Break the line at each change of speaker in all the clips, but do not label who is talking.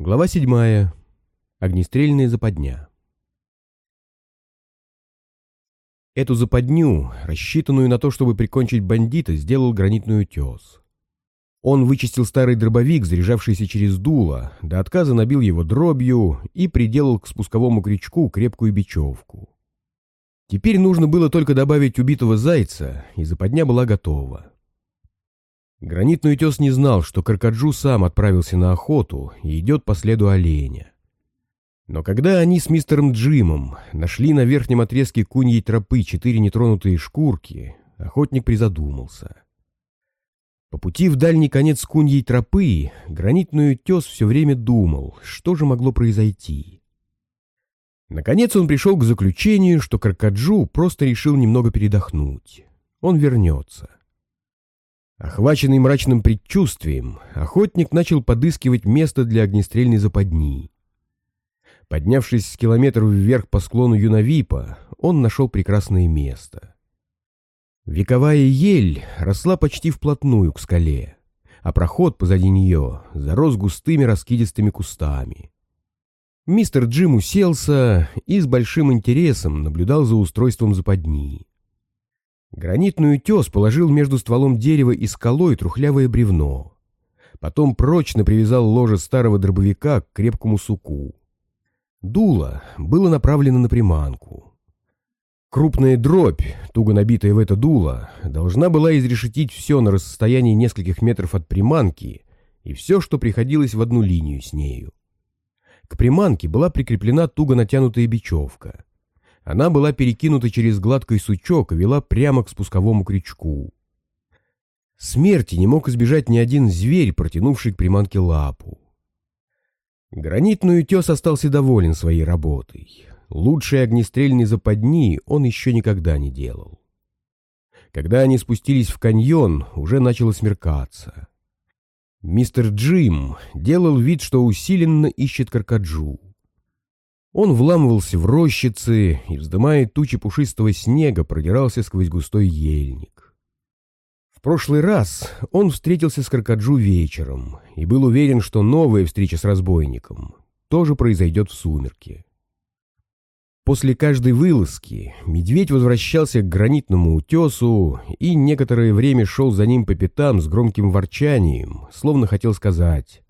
Глава 7. Огнестрельная западня. Эту западню, рассчитанную на то, чтобы прикончить бандита, сделал гранитный утес. Он вычистил старый дробовик, заряжавшийся через дуло, до отказа набил его дробью и приделал к спусковому крючку крепкую бечевку. Теперь нужно было только добавить убитого зайца, и западня была готова. Гранитный утес не знал, что Каркаджу сам отправился на охоту и идет по следу оленя. Но когда они с мистером Джимом нашли на верхнем отрезке куньей тропы четыре нетронутые шкурки, охотник призадумался. По пути в дальний конец куньей тропы гранитный утес все время думал, что же могло произойти. Наконец он пришел к заключению, что Каркаджу просто решил немного передохнуть. Он вернется. Охваченный мрачным предчувствием, охотник начал подыскивать место для огнестрельной западни. Поднявшись с километров вверх по склону Юнавипа, он нашел прекрасное место. Вековая ель росла почти вплотную к скале, а проход позади нее зарос густыми раскидистыми кустами. Мистер Джим уселся и с большим интересом наблюдал за устройством западни. Гранитный утес положил между стволом дерева и скалой трухлявое бревно. Потом прочно привязал ложе старого дробовика к крепкому суку. Дуло было направлено на приманку. Крупная дробь, туго набитая в это дуло, должна была изрешетить все на расстоянии нескольких метров от приманки и все, что приходилось в одну линию с нею. К приманке была прикреплена туго натянутая бечевка. Она была перекинута через гладкий сучок и вела прямо к спусковому крючку. Смерти не мог избежать ни один зверь, протянувший к приманке лапу. Гранитный утес остался доволен своей работой. Лучшие огнестрельные западни он еще никогда не делал. Когда они спустились в каньон, уже начало смеркаться. Мистер Джим делал вид, что усиленно ищет каркаджу. Он вламывался в рощицы и, вздымая тучи пушистого снега, продирался сквозь густой ельник. В прошлый раз он встретился с Каркаджу вечером и был уверен, что новая встреча с разбойником тоже произойдет в сумерки. После каждой вылазки медведь возвращался к гранитному утесу и некоторое время шел за ним по пятам с громким ворчанием, словно хотел сказать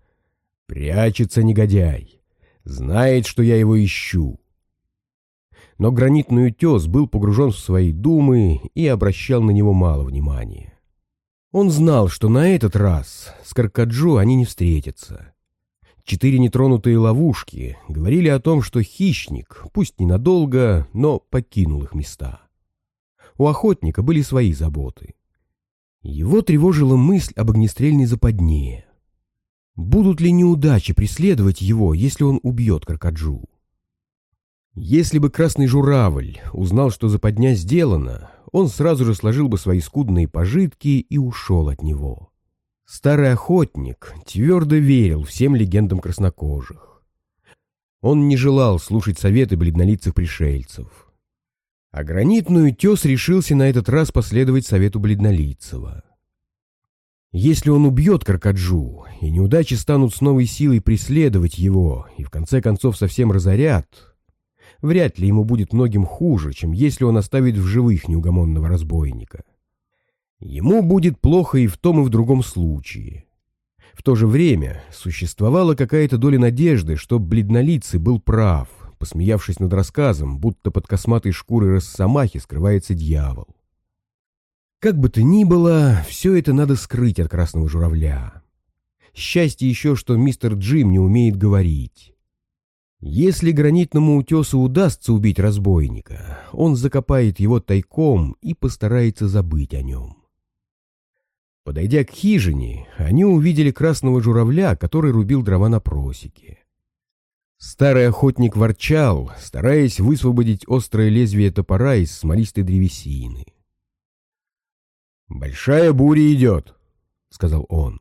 «Прячется негодяй». Знает, что я его ищу. Но гранитный утес был погружен в свои думы и обращал на него мало внимания. Он знал, что на этот раз с Каркаджо они не встретятся. Четыре нетронутые ловушки говорили о том, что хищник, пусть ненадолго, но покинул их места. У охотника были свои заботы. Его тревожила мысль об огнестрельной западне. Будут ли неудачи преследовать его, если он убьет Каркаджу? Если бы Красный Журавль узнал, что западня сделана, он сразу же сложил бы свои скудные пожитки и ушел от него. Старый охотник твердо верил всем легендам краснокожих. Он не желал слушать советы бледнолицых пришельцев. А гранитный утес решился на этот раз последовать совету бледнолицего. Если он убьет Каркаджу, и неудачи станут с новой силой преследовать его, и в конце концов совсем разорят, вряд ли ему будет многим хуже, чем если он оставит в живых неугомонного разбойника. Ему будет плохо и в том, и в другом случае. В то же время существовала какая-то доля надежды, что бледнолицый был прав, посмеявшись над рассказом, будто под косматой шкурой росомахи скрывается дьявол. Как бы то ни было, все это надо скрыть от красного журавля. Счастье еще, что мистер Джим не умеет говорить. Если гранитному утесу удастся убить разбойника, он закопает его тайком и постарается забыть о нем. Подойдя к хижине, они увидели красного журавля, который рубил дрова на просеке. Старый охотник ворчал, стараясь высвободить острое лезвие топора из смолистой древесины. «Большая буря идет», — сказал он.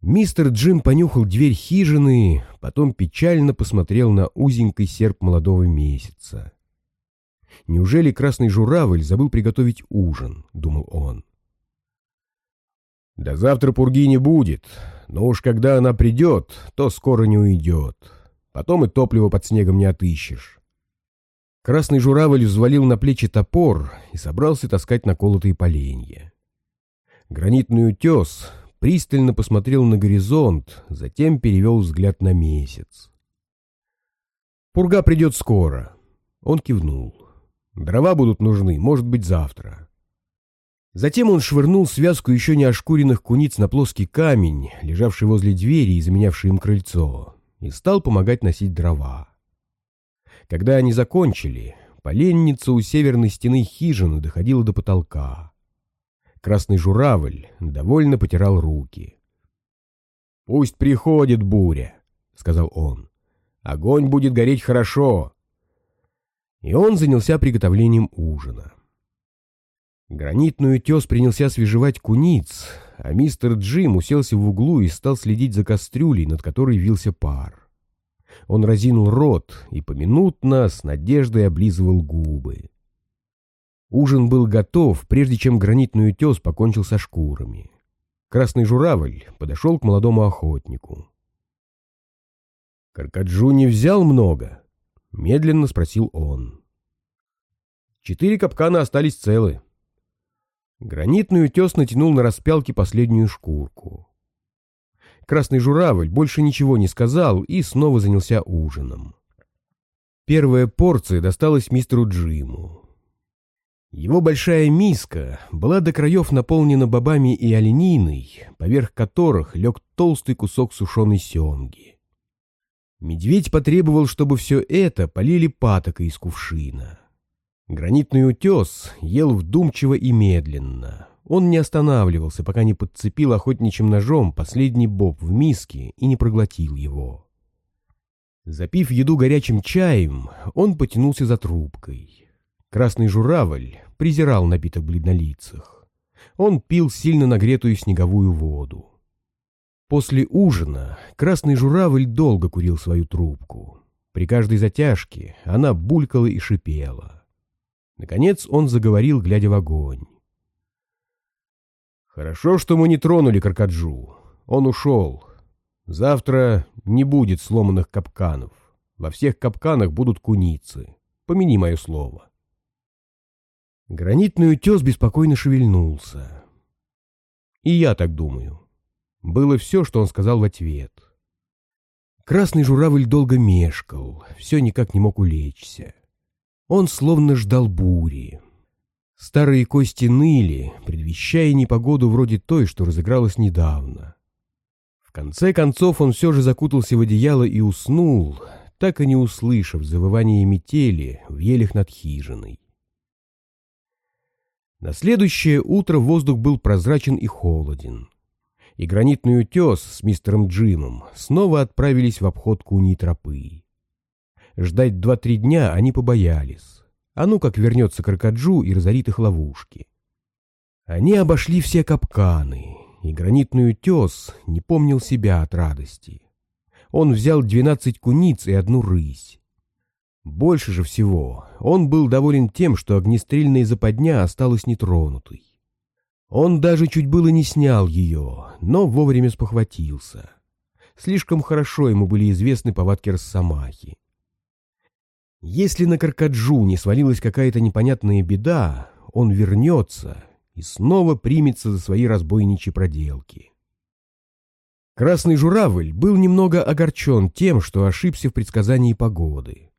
Мистер Джим понюхал дверь хижины, потом печально посмотрел на узенький серп молодого месяца. «Неужели красный журавль забыл приготовить ужин?» — думал он. «До завтра пурги не будет, но уж когда она придет, то скоро не уйдет. Потом и топливо под снегом не отыщешь. Красный журавль взвалил на плечи топор и собрался таскать наколотые поленья. Гранитный утес пристально посмотрел на горизонт, затем перевел взгляд на месяц. «Пурга придет скоро», — он кивнул. «Дрова будут нужны, может быть, завтра». Затем он швырнул связку еще не ошкуренных куниц на плоский камень, лежавший возле двери и заменявший им крыльцо, и стал помогать носить дрова. Когда они закончили, поленница у северной стены хижины доходила до потолка. Красный журавль довольно потирал руки. «Пусть приходит буря», — сказал он. «Огонь будет гореть хорошо». И он занялся приготовлением ужина. Гранитный утес принялся свежевать куниц, а мистер Джим уселся в углу и стал следить за кастрюлей, над которой вился пар. Он разинул рот и поминутно с надеждой облизывал губы. Ужин был готов, прежде чем гранитный утес покончил со шкурами. Красный журавль подошел к молодому охотнику. «Каркаджу не взял много?» — медленно спросил он. «Четыре капкана остались целы». Гранитный утес натянул на распялке последнюю шкурку. Красный журавль больше ничего не сказал и снова занялся ужином. Первая порция досталась мистеру Джиму. Его большая миска была до краев наполнена бобами и олениной, поверх которых лег толстый кусок сушеной семги. Медведь потребовал, чтобы все это полили патокой из кувшина. Гранитный утес ел вдумчиво и медленно. Он не останавливался, пока не подцепил охотничьим ножом последний боб в миске и не проглотил его. Запив еду горячим чаем, он потянулся за трубкой. Красный журавль презирал напиток бледнолицых. Он пил сильно нагретую снеговую воду. После ужина красный журавль долго курил свою трубку. При каждой затяжке она булькала и шипела. Наконец он заговорил, глядя в огонь. «Хорошо, что мы не тронули Каркаджу. Он ушел. Завтра не будет сломанных капканов. Во всех капканах будут куницы. Помяни мое слово». Гранитный утес беспокойно шевельнулся. И я так думаю. Было все, что он сказал в ответ. Красный журавль долго мешкал, все никак не мог улечься. Он словно ждал бури. Старые кости ныли, предвещая непогоду вроде той, что разыгралась недавно. В конце концов он все же закутался в одеяло и уснул, так и не услышав завывания метели в елях над хижиной. На следующее утро воздух был прозрачен и холоден. И гранитный утес с мистером Джимом снова отправились в обход куни тропы. Ждать два-три дня они побоялись. А ну как вернется Крокоджу и разорит их ловушки. Они обошли все капканы, и гранитный утес не помнил себя от радости. Он взял двенадцать куниц и одну рысь. Больше же всего он был доволен тем, что огнестрельная западня осталась нетронутой. Он даже чуть было не снял ее, но вовремя спохватился. Слишком хорошо ему были известны повадки Росомахи. Если на Каркаджу не свалилась какая-то непонятная беда, он вернется и снова примется за свои разбойничьи проделки. Красный журавль был немного огорчен тем, что ошибся в предсказании погоды.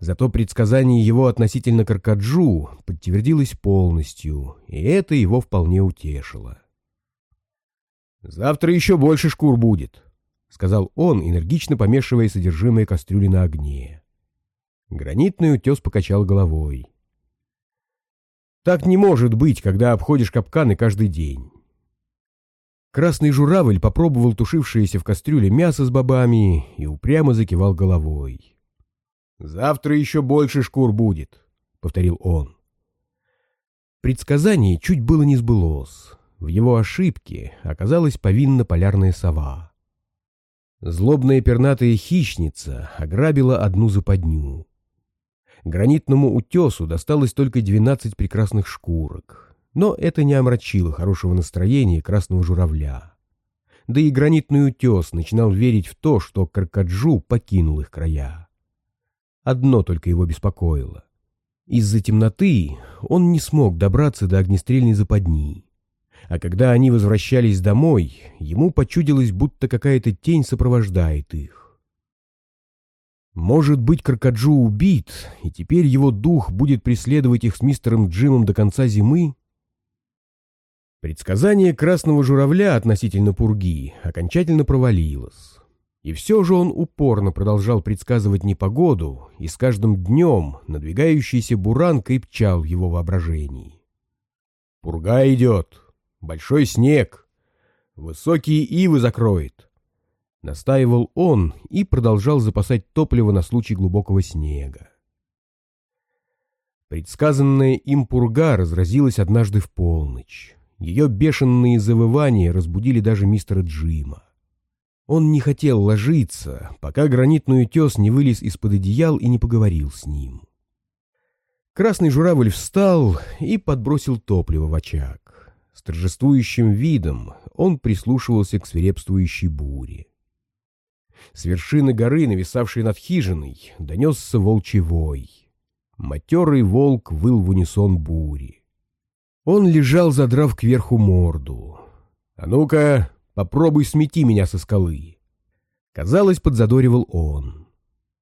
Зато предсказание его относительно Каркаджу подтвердилось полностью, и это его вполне утешило. «Завтра еще больше шкур будет», — сказал он, энергично помешивая содержимое кастрюли на огне. Гранитный утес покачал головой. «Так не может быть, когда обходишь капканы каждый день». Красный журавль попробовал тушившееся в кастрюле мясо с бобами и упрямо закивал головой. «Завтра еще больше шкур будет», — повторил он. Предсказание чуть было не сбылось. В его ошибке оказалась повинна полярная сова. Злобная пернатая хищница ограбила одну западню. Гранитному утесу досталось только двенадцать прекрасных шкурок, но это не омрачило хорошего настроения красного журавля. да и гранитный утес начинал верить в то, что Каркаджу покинул их края. Одно только его беспокоило. Из-за темноты он не смог добраться до огнестрельной западни. А когда они возвращались домой, ему почудилось, будто какая-то тень сопровождает их. Может быть, Крокоджу убит, и теперь его дух будет преследовать их с мистером Джимом до конца зимы? Предсказание красного журавля относительно пурги окончательно провалилось. И все же он упорно продолжал предсказывать непогоду, и с каждым днем надвигающийся буран крепчал в его воображении. «Пурга идет! Большой снег! Высокие ивы закроет!» Настаивал он и продолжал запасать топливо на случай глубокого снега. Предсказанная им пурга разразилась однажды в полночь. Ее бешеные завывания разбудили даже мистера Джима. Он не хотел ложиться, пока гранитный утес не вылез из-под одеял и не поговорил с ним. Красный журавль встал и подбросил топливо в очаг. С торжествующим видом он прислушивался к свирепствующей буре. С вершины горы, нависавшей над хижиной, донесся волчий вой. Матерый волк выл в унисон бури. Он лежал, задрав кверху морду. «А ну-ка, Попробуй смети меня со скалы. Казалось, подзадоривал он.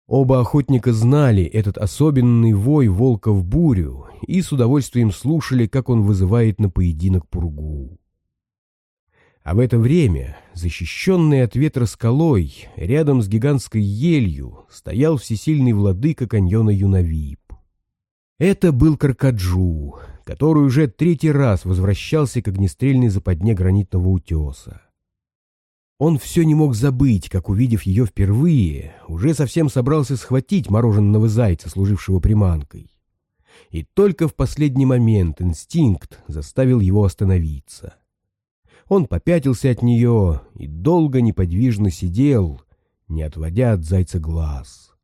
Оба охотника знали этот особенный вой волка в бурю и с удовольствием слушали, как он вызывает на поединок пургу. А в это время, защищенный от ветра скалой, рядом с гигантской елью, стоял всесильный владыка каньона Юнавип. Это был Каркаджу, который уже третий раз возвращался к огнестрельной западне гранитного утеса. Он все не мог забыть, как, увидев ее впервые, уже совсем собрался схватить мороженого зайца, служившего приманкой. И только в последний момент инстинкт заставил его остановиться. Он попятился от нее и долго неподвижно сидел, не отводя от зайца глаз.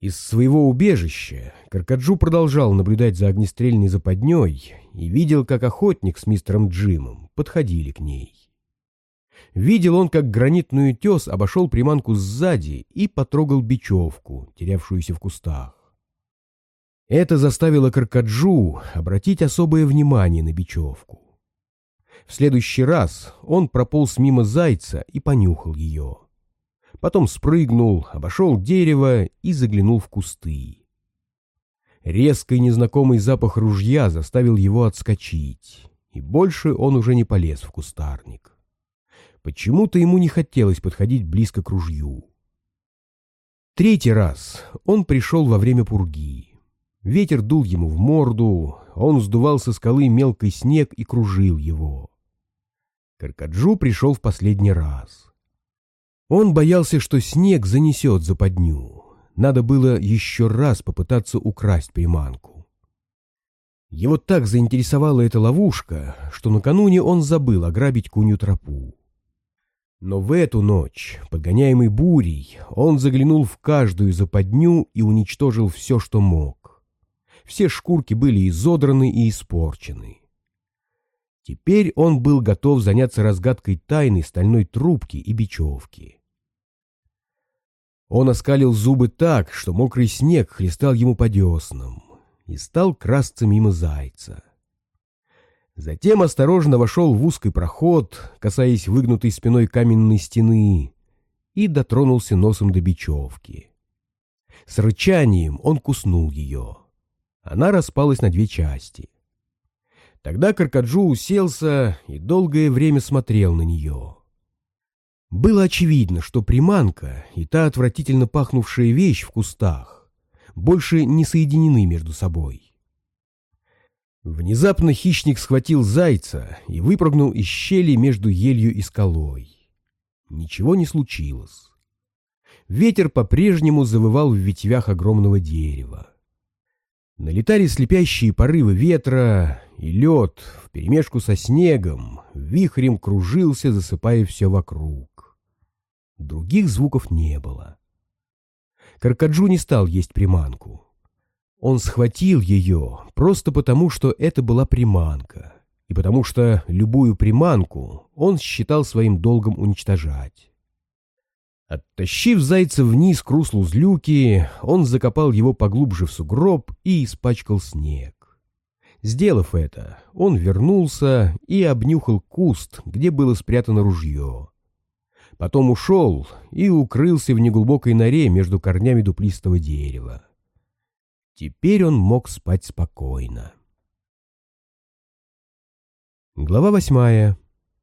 Из своего убежища Каркаджу продолжал наблюдать за огнестрельной западней и видел, как охотник с мистером Джимом подходили к ней. Видел он, как гранитный утес обошел приманку сзади и потрогал бечевку, терявшуюся в кустах. Это заставило Каркаджу обратить особое внимание на бечевку. В следующий раз он прополз мимо зайца и понюхал ее. Потом спрыгнул, обошел дерево и заглянул в кусты. Резкий незнакомый запах ружья заставил его отскочить, и больше он уже не полез в кустарник. Почему-то ему не хотелось подходить близко к ружью. Третий раз он пришел во время пурги. Ветер дул ему в морду, он сдувал со скалы мелкий снег и кружил его. Каркаджу пришел в последний раз. Он боялся, что снег занесет западню. Надо было еще раз попытаться украсть приманку. Его так заинтересовала эта ловушка, что накануне он забыл ограбить кунью тропу. Но в эту ночь, подгоняемый бурей, он заглянул в каждую западню и уничтожил все, что мог. Все шкурки были изодраны и испорчены. Теперь он был готов заняться разгадкой тайны стальной трубки и бечевки. Он оскалил зубы так, что мокрый снег хлестал ему по деснам, и стал красться мимо зайца. Затем осторожно вошел в узкий проход, касаясь выгнутой спиной каменной стены, и дотронулся носом до бечевки. С рычанием он куснул ее. Она распалась на две части. Тогда Каркаджу уселся и долгое время смотрел на нее. Было очевидно, что приманка и та отвратительно пахнувшая вещь в кустах больше не соединены между собой. Внезапно хищник схватил зайца и выпрыгнул из щели между елью и скалой. Ничего не случилось. Ветер по-прежнему завывал в ветвях огромного дерева. Налетали слепящие порывы ветра, и лед, вперемешку со снегом, вихрем кружился, засыпая все вокруг. Других звуков не было. Каркаджу не стал есть приманку. Он схватил ее просто потому, что это была приманка, и потому что любую приманку он считал своим долгом уничтожать. Оттащив зайца вниз к руслу злюки, он закопал его поглубже в сугроб и испачкал снег. Сделав это, он вернулся и обнюхал куст, где было спрятано ружье. Потом ушел и укрылся в неглубокой норе между корнями дуплистого дерева. Теперь он мог спать спокойно. Глава восьмая.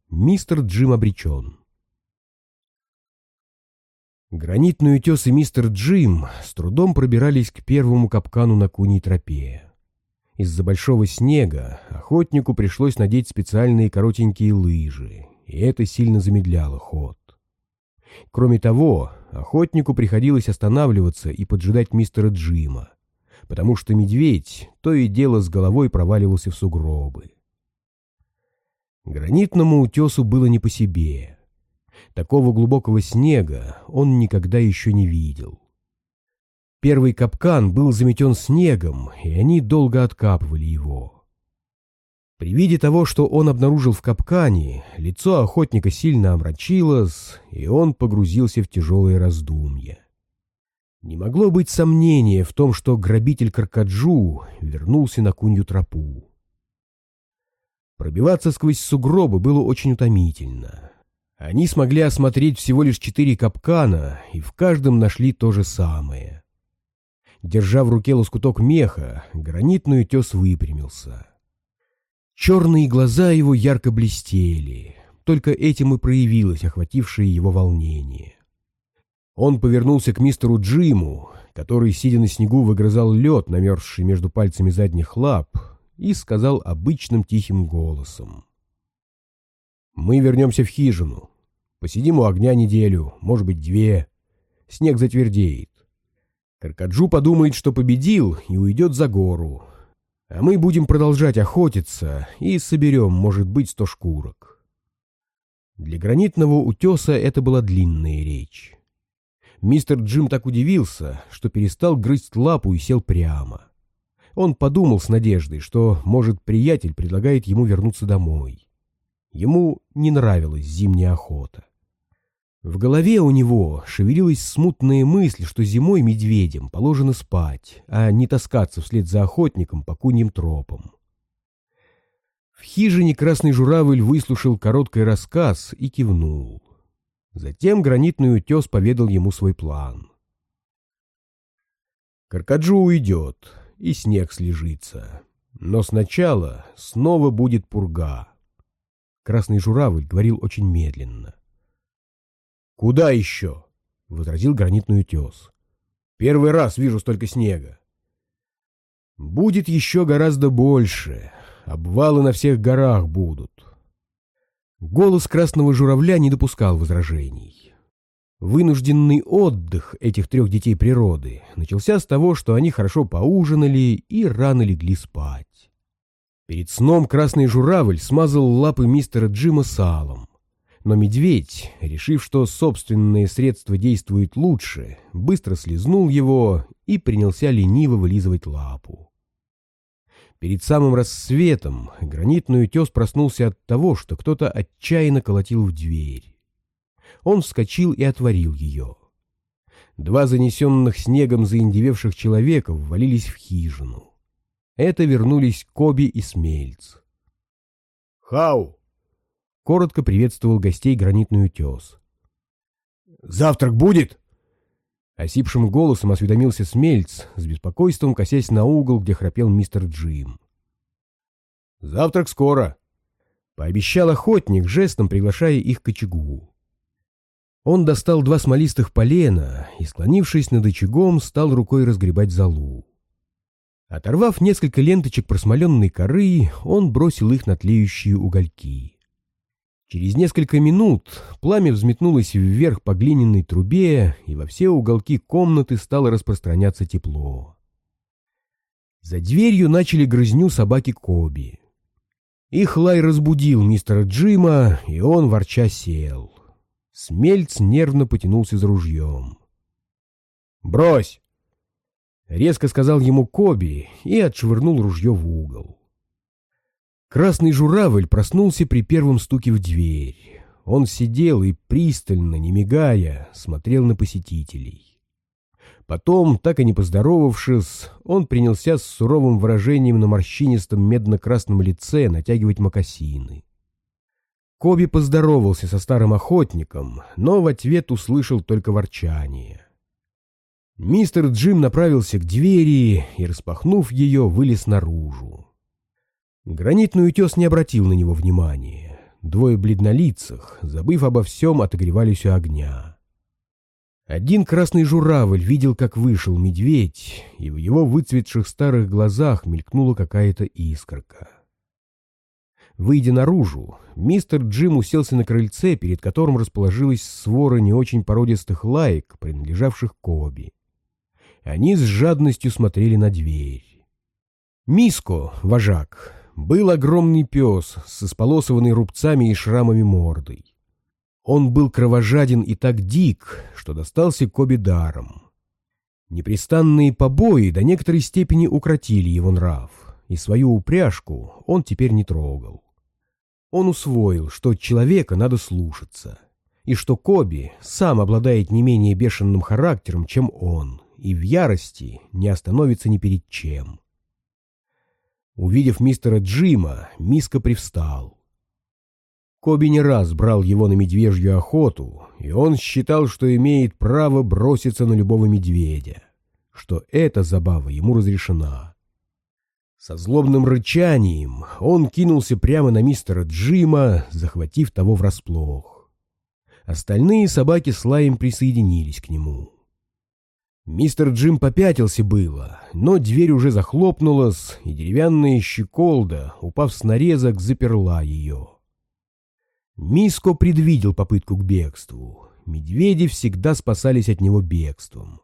Мистер Джим обречен. Гранитный утес и мистер Джим с трудом пробирались к первому капкану на куней тропе. Из-за большого снега охотнику пришлось надеть специальные коротенькие лыжи, и это сильно замедляло ход. Кроме того, охотнику приходилось останавливаться и поджидать мистера Джима, потому что медведь то и дело с головой проваливался в сугробы. Гранитному утесу было не по себе. Такого глубокого снега он никогда еще не видел. Первый капкан был заметен снегом, и они долго откапывали его. При виде того, что он обнаружил в капкане, лицо охотника сильно омрачилось, и он погрузился в тяжелые раздумья. Не могло быть сомнения в том, что грабитель Каркаджу вернулся на кунью тропу. Пробиваться сквозь сугробы было очень утомительно. Они смогли осмотреть всего лишь четыре капкана, и в каждом нашли то же самое. Держа в руке лоскуток меха, гранитный утес выпрямился. Черные глаза его ярко блестели, только этим и проявилось охватившее его волнение. Он повернулся к мистеру Джиму, который, сидя на снегу, выгрызал лед, намерзший между пальцами задних лап, и сказал обычным тихим голосом. «Мы вернемся в хижину. Посидим у огня неделю, может быть, две. Снег затвердеет. Каркаджу подумает, что победил, и уйдет за гору. А мы будем продолжать охотиться и соберем, может быть, сто шкурок». Для гранитного утеса это была длинная речь. Мистер Джим так удивился, что перестал грызть лапу и сел прямо. Он подумал с надеждой, что, может, приятель предлагает ему вернуться домой. Ему не нравилась зимняя охота. В голове у него шевелилась смутная мысль, что зимой медведям положено спать, а не таскаться вслед за охотником по куньим тропам. В хижине красный журавль выслушал короткий рассказ и кивнул. Затем гранитный утес поведал ему свой план. Каркаджу уйдет, и снег слежится. Но сначала снова будет пурга. Красный журавль говорил очень медленно. «Куда еще?» — возразил гранитный утес. «Первый раз вижу столько снега». «Будет еще гораздо больше. Обвалы на всех горах будут. Голос красного журавля не допускал возражений. Вынужденный отдых этих трех детей природы начался с того, что они хорошо поужинали и рано легли спать. Перед сном красный журавль смазал лапы мистера Джима салом. Но медведь, решив, что собственные средства действуют лучше, быстро слезнул его и принялся лениво вылизывать лапу. Перед самым рассветом гранитный утес проснулся от того, что кто-то отчаянно колотил в дверь. Он вскочил и отворил ее. Два занесенных снегом заиндевевших человека ввалились в хижину. Это вернулись Коби и Смельц.
«Хау!»
— коротко приветствовал гостей гранитный утес.
«Завтрак будет?»
Осипшим голосом осведомился Смельц, с беспокойством косясь на угол, где храпел мистер Джим.
«Завтрак скоро», —
пообещал охотник, жестом приглашая их к очагу. Он достал два смолистых полена и, склонившись над очагом, стал рукой разгребать золу. Оторвав несколько ленточек просмоленной коры, он бросил их на тлеющие угольки. Через несколько минут пламя взметнулось вверх по глиняной трубе, и во все уголки комнаты стало распространяться тепло. За дверью начали грызню собаки Коби. Их лай разбудил мистера Джима, и он ворча сел. Смельц нервно потянулся за ружьем.
«Брось!»
— резко сказал ему Коби и отшвырнул ружье в угол. Красный журавль проснулся при первом стуке в дверь. Он сидел и пристально, не мигая, смотрел на посетителей. Потом, так и не поздоровавшись, он принялся с суровым выражением на морщинистом медно-красном лице натягивать мокасины. Коби поздоровался со старым охотником, но в ответ услышал только ворчание. Мистер Джим направился к двери и, распахнув ее, вылез наружу. Гранитный утес не обратил на него внимания. Двое бледнолицых, забыв обо всем, отогревались у огня. Один красный журавль видел, как вышел медведь, и в его выцветших старых глазах мелькнула какая-то искорка. Выйдя наружу, мистер Джим уселся на крыльце, перед которым расположилась свора не очень породистых лаек, принадлежавших Коби. Они с жадностью смотрели на дверь. Миско, вожак, был огромный пес с исполосованной рубцами и шрамами мордой. Он был кровожаден и так дик, что достался Коби даром. Непрестанные побои до некоторой степени укротили его нрав, и свою упряжку он теперь не трогал. Он усвоил, что человека надо слушаться, и что Коби сам обладает не менее бешеным характером, чем он, и в ярости не остановится ни перед чем. Увидев мистера Джима, Миска привстал. Коби не раз брал его на медвежью охоту, и он считал, что имеет право броситься на любого медведя, что эта забава ему разрешена. Со злобным рычанием он кинулся прямо на мистера Джима, захватив того врасплох. Остальные собаки с лаем присоединились к нему. Мистер Джим попятился было, но дверь уже захлопнулась, и деревянная щеколда, упав с нарезок, заперла ее. Миско предвидел попытку к бегству. Медведи всегда спасались от него бегством.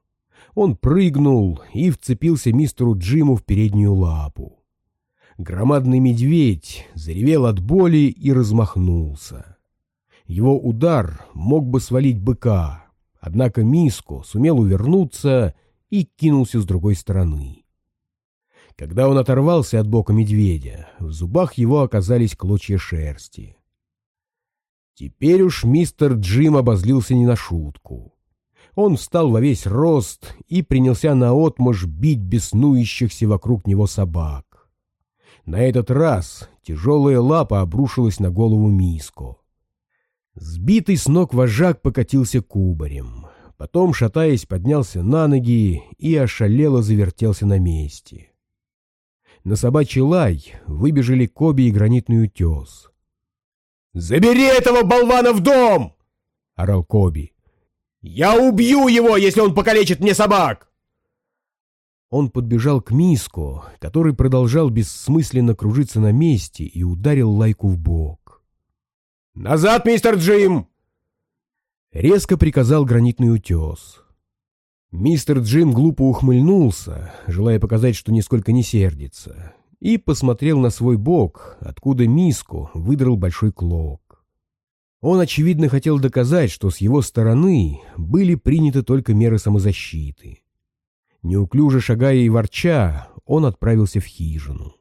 Он прыгнул и вцепился мистеру Джиму в переднюю лапу. Громадный медведь заревел от боли и размахнулся. Его удар мог бы свалить быка, Однако Миско сумел увернуться и кинулся с другой стороны. Когда он оторвался от бока медведя, в зубах его оказались клочья шерсти. Теперь уж мистер Джим обозлился не на шутку. Он встал во весь рост и принялся наотмашь бить беснующихся вокруг него собак. На этот раз тяжелая лапа обрушилась на голову Миско. Сбитый с ног вожак покатился кубарем. Потом, шатаясь, поднялся на ноги и ошалело завертелся на месте. На собачий лай выбежали Коби и гранитный утес.
«Забери этого болвана в дом!»
— орал Коби.
«Я убью его, если он покалечит мне собак!»
Он подбежал к Миску, который продолжал бессмысленно кружиться на месте и ударил лайку в бок.
«Назад, мистер Джим!»
Резко приказал гранитный утес. Мистер Джим глупо ухмыльнулся, желая показать, что нисколько не сердится, и посмотрел на свой бок, откуда миску выдрал большой клок. Он, очевидно, хотел доказать, что с его стороны были приняты только меры самозащиты. Неуклюже шагая и ворча, он отправился в хижину.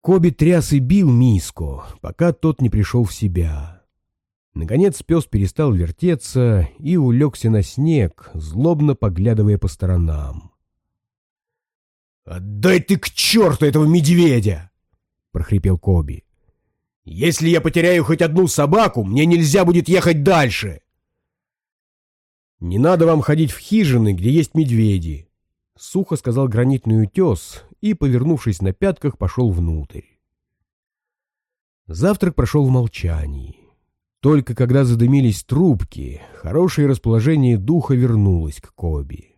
Коби тряс и бил Миско, пока тот не пришел в себя. Наконец пес перестал вертеться и улегся на снег, злобно поглядывая по сторонам.
«Отдай ты к черту этого медведя!» — прохрипел Коби. «Если я потеряю хоть одну собаку, мне нельзя будет ехать дальше!»
«Не надо вам ходить в хижины, где есть медведи», — сухо сказал гранитный утес и, повернувшись на пятках, пошел внутрь. Завтрак прошел в молчании. Только когда задымились трубки, хорошее расположение духа вернулось к Коби.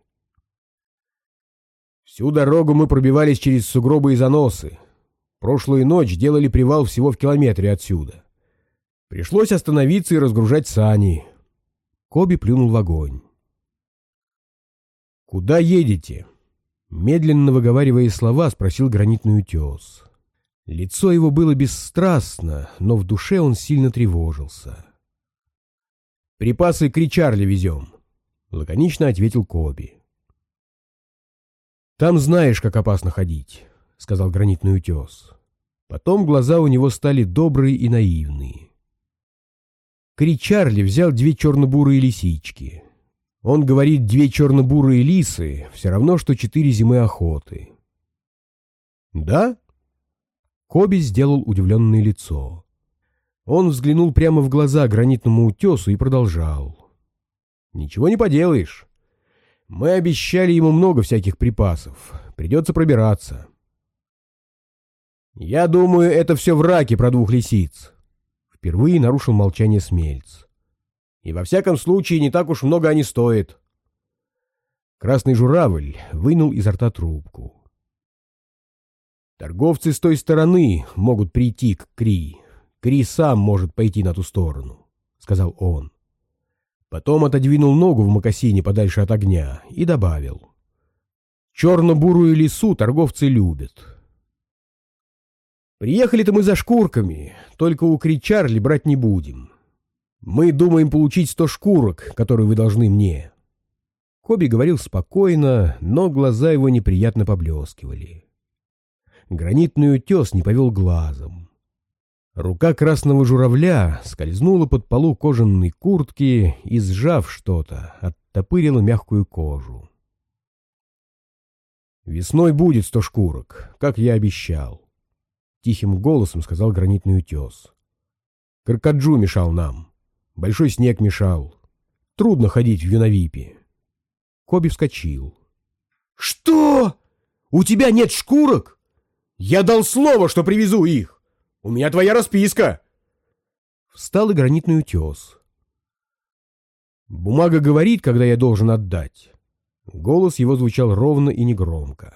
Всю дорогу мы пробивались через сугробы и заносы. Прошлую ночь делали привал всего в километре отсюда. Пришлось остановиться и разгружать сани. Коби плюнул в огонь. «Куда едете?» Медленно выговаривая слова, спросил гранитный утес. Лицо его было бесстрастно, но в душе он сильно тревожился. «Припасы к Ричарли везем», — лаконично ответил Коби. «Там знаешь, как опасно ходить», — сказал гранитный утес. Потом глаза у него стали добрые и наивные. Кри Чарли взял две черно-бурые лисички. Он говорит, две черно-бурые лисы — все равно, что четыре зимы охоты. «Да?» Коби сделал удивленное лицо. Он взглянул прямо в глаза гранитному утесу и продолжал. «Ничего не поделаешь. Мы обещали ему много всяких припасов. Придется пробираться». «Я думаю, это все враки про двух лисиц», — впервые нарушил молчание Смельц. «И во всяком случае не так уж много они стоят». Красный журавль вынул изо рта трубку. Торговцы с той стороны могут прийти к Кри. Кри сам может пойти на ту сторону, — сказал он. Потом отодвинул ногу в мокасине подальше от огня и добавил. Черно-бурую лису торговцы любят. Приехали-то мы за шкурками, только у Кри Чарли брать не будем. Мы думаем получить сто шкурок, которые вы должны мне. Коби говорил спокойно, но глаза его неприятно поблескивали. Гранитный утес не повел глазом. Рука красного журавля скользнула под полу кожаной куртки и, сжав что-то, оттопырила мягкую кожу. «Весной будет сто шкурок, как я обещал», — тихим голосом сказал гранитный утес. «Каркаджу мешал нам. Большой снег мешал. Трудно ходить в Юнавипе». Коби вскочил.
«Что? У тебя нет шкурок?» Я дал слово, что привезу их. У меня твоя расписка.
Встал и гранитный утес. Бумага говорит, когда я должен отдать. Голос его звучал ровно и негромко.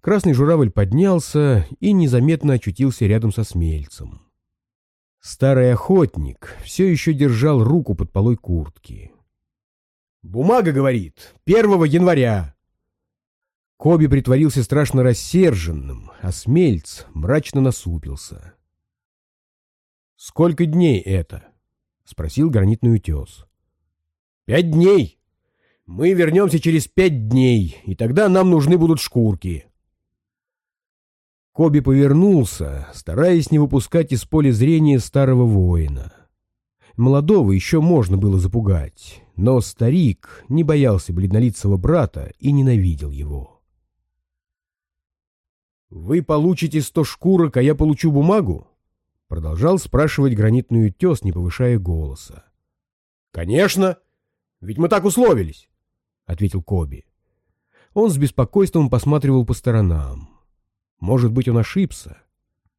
Красный журавль поднялся и незаметно очутился рядом со смельцем. Старый охотник все еще держал руку под полой куртки.
«Бумага говорит, первого января.
Коби притворился страшно рассерженным, а Смельц мрачно насупился. «Сколько дней это?» — спросил гранитный утес.
«Пять дней. Мы вернемся через пять дней, и тогда нам нужны будут шкурки».
Коби повернулся, стараясь не выпускать из поля зрения старого воина. Молодого еще можно было запугать, но старик не боялся бледнолицего брата и ненавидел его. «Вы получите сто шкурок, а я получу бумагу?» Продолжал спрашивать гранитный утес, не повышая голоса.
«Конечно! Ведь мы так условились!» — ответил Коби.
Он с беспокойством посматривал по сторонам. Может быть, он ошибся.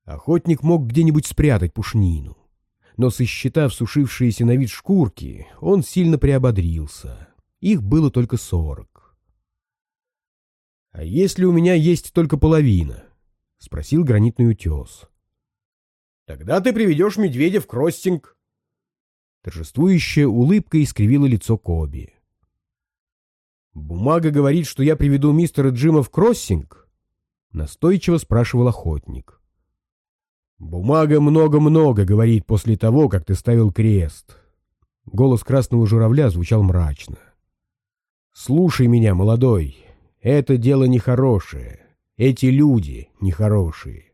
Охотник мог где-нибудь спрятать пушнину. Но, сосчитав сушившиеся на вид шкурки, он сильно приободрился. Их было только сорок. «А если у меня есть только половина?» — спросил гранитный утес.
«Тогда ты приведешь медведя в кроссинг».
Торжествующая улыбка искривила лицо Коби. «Бумага говорит, что я приведу мистера Джима в кроссинг?» — настойчиво спрашивал охотник. «Бумага много-много говорит после того, как ты ставил крест». Голос красного журавля звучал мрачно. «Слушай меня, молодой, это дело нехорошее. Эти люди нехорошие.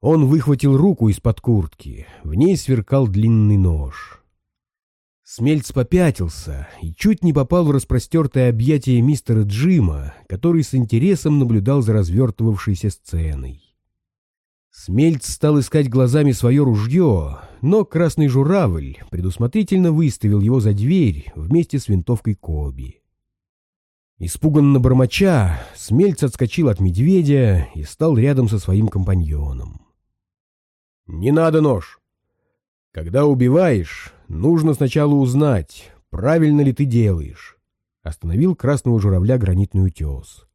Он выхватил руку из-под куртки. В ней сверкал длинный нож. Смельц попятился и чуть не попал в распростертое объятие мистера Джима, который с интересом наблюдал за развертывавшейся сценой. Смельц стал искать глазами свое ружье, но красный журавль предусмотрительно выставил его за дверь вместе с винтовкой Коби. Испуганно бормоча, Смельц отскочил от медведя и стал рядом со своим компаньоном. «Не надо нож. Когда убиваешь, нужно сначала узнать, правильно ли ты делаешь», — остановил красного журавля гранитный утес.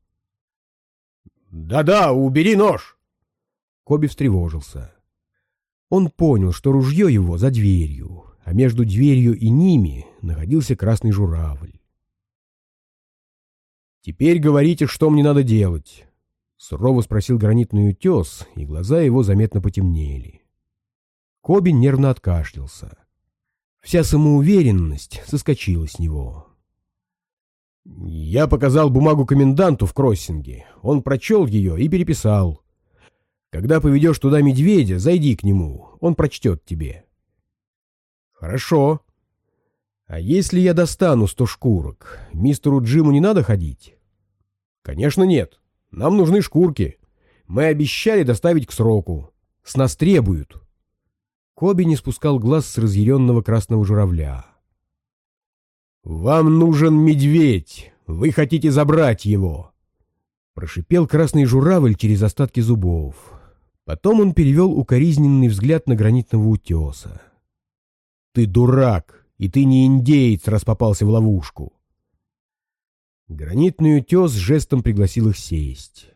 «Да-да, убери нож!»
Коби встревожился. Он понял, что ружье его за дверью, а между дверью и ними находился красный журавль. «Теперь говорите, что мне надо делать?» Сурово спросил гранитный утес, и глаза его заметно потемнели. Коби нервно откашлялся. Вся самоуверенность соскочила с него. «Я показал бумагу коменданту в кроссинге. Он прочел ее и переписал. Когда поведешь туда медведя, зайди к нему, он прочтет тебе. Хорошо. А если я достану сто шкурок, мистеру Джиму не надо ходить? Конечно нет. Нам нужны шкурки. Мы обещали доставить к сроку. С нас требуют. Коби не спускал глаз с разъяренного красного журавля. «Вам нужен медведь! Вы хотите забрать его!» Прошипел красный журавль через остатки зубов. Потом он перевел укоризненный взгляд на гранитного утеса. «Ты дурак, и ты не индеец, раз попался в ловушку!» Гранитный утес жестом пригласил их сесть.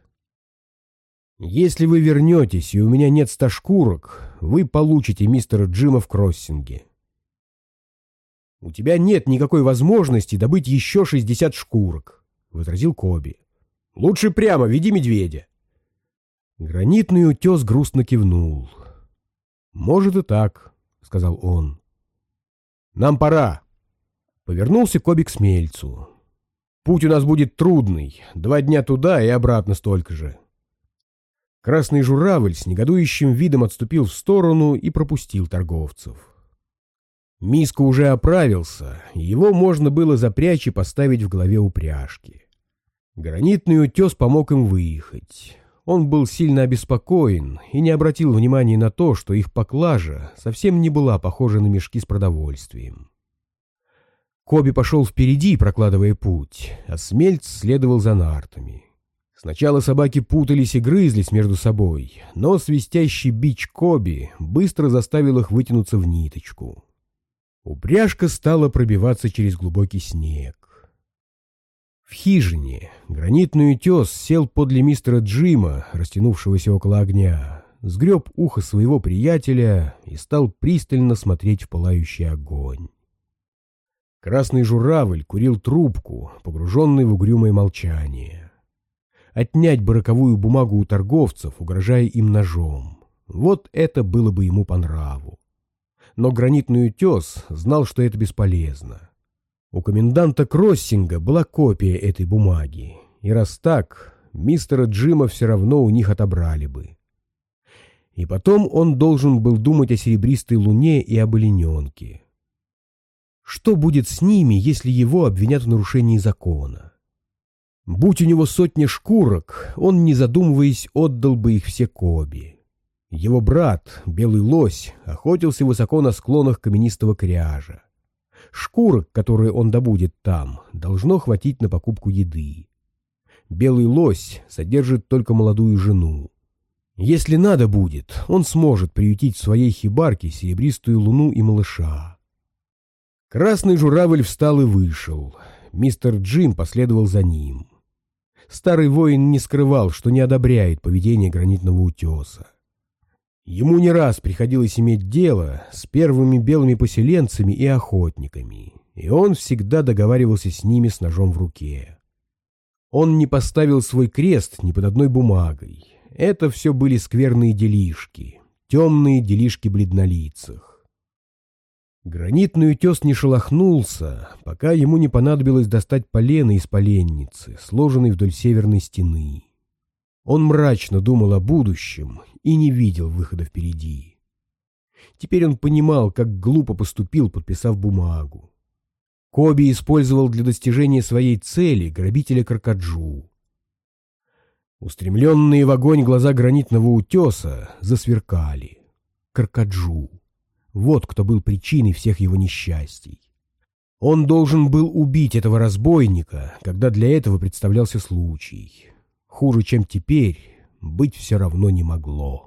«Если вы вернетесь, и у меня нет ста шкурок, вы получите мистера Джима в кроссинге. У тебя нет никакой возможности добыть еще шестьдесят шкурок», — возразил Коби. «Лучше прямо веди медведя». Гранитный утес грустно кивнул. «Может и так», — сказал он. «Нам пора». Повернулся Коби к Смельцу. «Путь у нас будет трудный, два дня туда и обратно столько же». Красный журавль с негодующим видом отступил в сторону и пропустил торговцев. Миска уже оправился, его можно было запрячь и поставить в голове упряжки. Гранитный утес помог им выехать. Он был сильно обеспокоен и не обратил внимания на то, что их поклажа совсем не была похожа на мешки с продовольствием. Коби пошел впереди, прокладывая путь, а Смельц следовал за нартами. Сначала собаки путались и грызлись между собой, но свистящий бич Коби быстро заставил их вытянуться в ниточку. Упряжка стала пробиваться через глубокий снег. В хижине гранитный утес сел подле мистера Джима, растянувшегося около огня, сгреб ухо своего приятеля и стал пристально смотреть в пылающий огонь. Красный журавль курил трубку, погруженный в угрюмое молчание отнять бараковую бумагу у торговцев, угрожая им ножом. Вот это было бы ему по нраву. Но гранитный утес знал, что это бесполезно. У коменданта Кроссинга была копия этой бумаги, и раз так, мистера Джима все равно у них отобрали бы. И потом он должен был думать о серебристой луне и об олененке. Что будет с ними, если его обвинят в нарушении закона? Будь у него сотни шкурок, он, не задумываясь, отдал бы их все Коби. Его брат, белый лось, охотился высоко на склонах каменистого кряжа. Шкурок, которые он добудет там, должно хватить на покупку еды. Белый лось содержит только молодую жену. Если надо будет, он сможет приютить в своей хибарке серебристую луну и малыша. Красный журавль встал и вышел. Мистер Джим последовал за ним старый воин не скрывал, что не одобряет поведение гранитного утеса. Ему не раз приходилось иметь дело с первыми белыми поселенцами и охотниками, и он всегда договаривался с ними с ножом в руке. Он не поставил свой крест ни под одной бумагой. Это все были скверные делишки, темные делишки бледнолицых. Гранитный утес не шелохнулся, пока ему не понадобилось достать полено из поленницы, сложенной вдоль северной стены. Он мрачно думал о будущем и не видел выхода впереди. Теперь он понимал, как глупо поступил, подписав бумагу. Коби использовал для достижения своей цели грабителя Каркаджу. Устремленные в огонь глаза гранитного утеса засверкали. Каркаджу. Вот кто был причиной всех его несчастий. Он должен был убить этого разбойника, когда для этого представлялся случай. Хуже, чем теперь, быть все равно не могло.